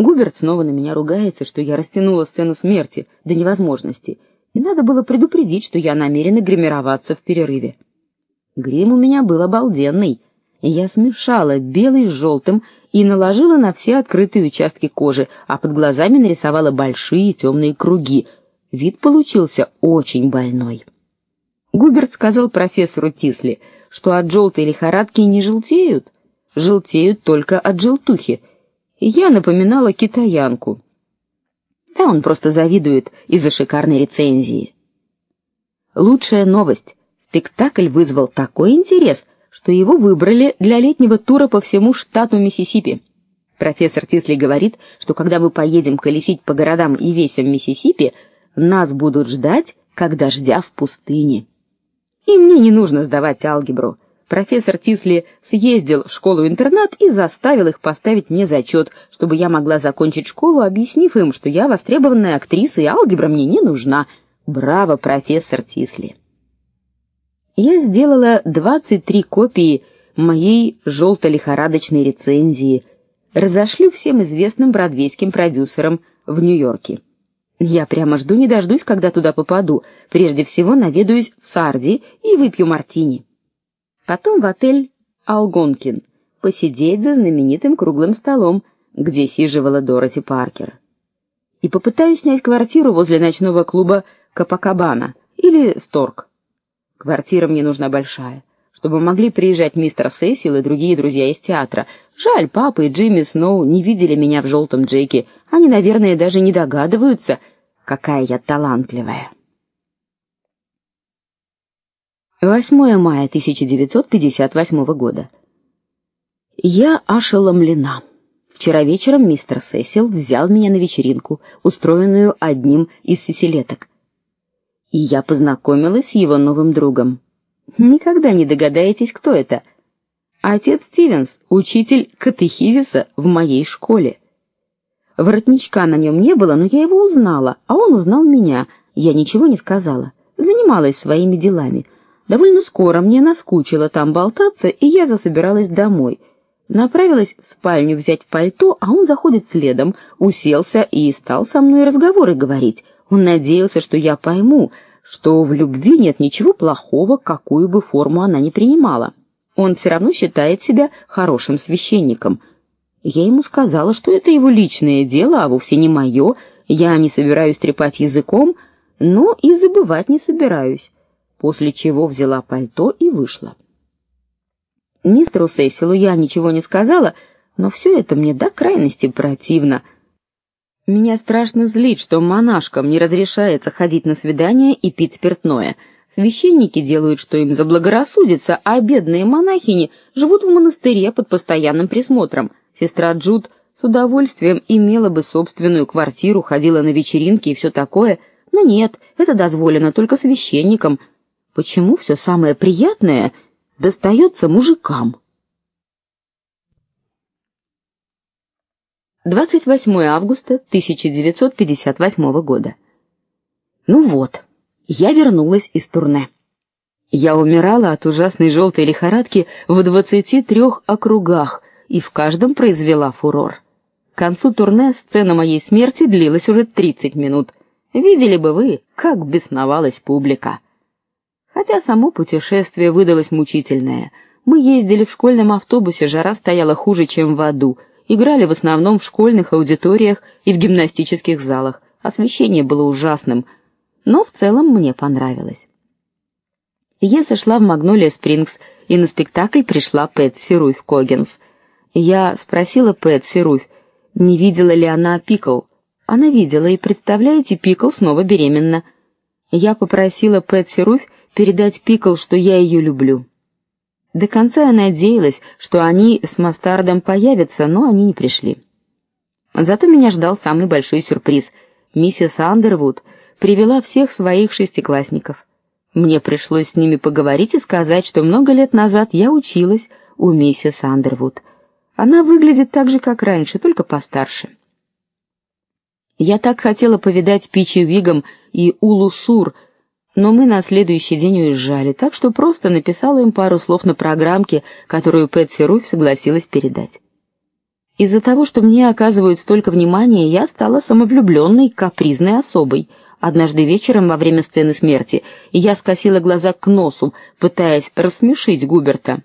Губерт снова на меня ругается, что я растянула сцену смерти до невозможности, и надо было предупредить, что я намерена гримироваться в перерыве. Грим у меня был обалденный. Я смешала белый с желтым и наложила на все открытые участки кожи, а под глазами нарисовала большие темные круги. Вид получился очень больной. Губерт сказал профессору Тисли, что от желтой лихорадки не желтеют, желтеют только от желтухи. Я напоминала китаянку. Да он просто завидует из-за шикарной рецензии. Лучшая новость. Спектакль вызвал такой интерес, что его выбрали для летнего тура по всему штату Миссисипи. Профессор Тисли говорит, что когда мы поедем колесить по городам и весям Миссисипи, нас будут ждать, как дождя в пустыне. И мне не нужно сдавать алгебру. Профессор Тисли съездил в школу-интернат и заставил их поставить мне зачет, чтобы я могла закончить школу, объяснив им, что я востребованная актриса и алгебра мне не нужна. Браво, профессор Тисли. Я сделала 23 копии моей желто-лихорадочной рецензии. Разошлю всем известным бродвейским продюсерам в Нью-Йорке. Я прямо жду не дождусь, когда туда попаду. Прежде всего наведаюсь в Сарди и выпью мартини. Потом в отель Алгонкин посидеть за знаменитым круглым столом, где сиживала Дороти Паркер. И попытаюсь снять квартиру возле ночного клуба Капакабана или Сторг. Квартира мне нужна большая, чтобы могли приезжать мистер Сесил и другие друзья из театра. Жаль, папа и Джимми Сноу не видели меня в желтом Джеке. Они, наверное, даже не догадываются, какая я талантливая. 8 мая 1958 года. Я ошеломлена. Вчера вечером мистер Сесил взял меня на вечеринку, устроенную одним из сиселеток и я познакомилась с его новым другом. Никогда не догадаетесь, кто это. Отец Стивенс, учитель катехизиса в моей школе. Воротничка на нем не было, но я его узнала, а он узнал меня. Я ничего не сказала, занималась своими делами. Довольно скоро мне наскучило там болтаться, и я засобиралась домой. Направилась в спальню взять пальто, а он заходит следом, уселся и стал со мной разговоры говорить. Он надеялся, что я пойму, что в любви нет ничего плохого, какую бы форму она ни принимала. Он все равно считает себя хорошим священником. Я ему сказала, что это его личное дело, а вовсе не мое. Я не собираюсь трепать языком, но и забывать не собираюсь. После чего взяла пальто и вышла. Мистеру Сесилу я ничего не сказала, но все это мне до крайности противно. Меня страшно злит, что монашкам не разрешается ходить на свидания и пить спиртное. Священники делают, что им заблагорассудится, а бедные монахини живут в монастыре под постоянным присмотром. Сестра Джуд с удовольствием имела бы собственную квартиру, ходила на вечеринки и все такое, но нет, это дозволено только священникам. Почему все самое приятное достается мужикам? 28 августа 1958 года. Ну вот, я вернулась из турне. Я умирала от ужасной желтой лихорадки в 23 округах и в каждом произвела фурор. К концу турне сцена моей смерти длилась уже 30 минут. Видели бы вы, как бесновалась публика. Хотя само путешествие выдалось мучительное. Мы ездили в школьном автобусе, жара стояла хуже, чем в аду играли в основном в школьных аудиториях и в гимнастических залах. Освещение было ужасным, но в целом мне понравилось. Я сошла в Магнолия Спрингс, и на спектакль пришла Пэтси Руф Когенс. Я спросила Пэтси Руф, не видела ли она Пикл. Она видела, и представляете, Пикл снова беременна. Я попросила Пэтси Руф передать Пикл, что я ее люблю. До конца я надеялась, что они с Мастардом появятся, но они не пришли. Зато меня ждал самый большой сюрприз. Миссис Андервуд привела всех своих шестиклассников. Мне пришлось с ними поговорить и сказать, что много лет назад я училась у миссис Андервуд. Она выглядит так же, как раньше, только постарше. Я так хотела повидать Пичи Вигом и Улу Сур, но мы на следующий день уезжали, так что просто написала им пару слов на программке, которую Пэтси Руф согласилась передать. Из-за того, что мне оказывают столько внимания, я стала самовлюбленной, капризной особой. Однажды вечером во время сцены смерти я скосила глаза к носу, пытаясь рассмешить Губерта.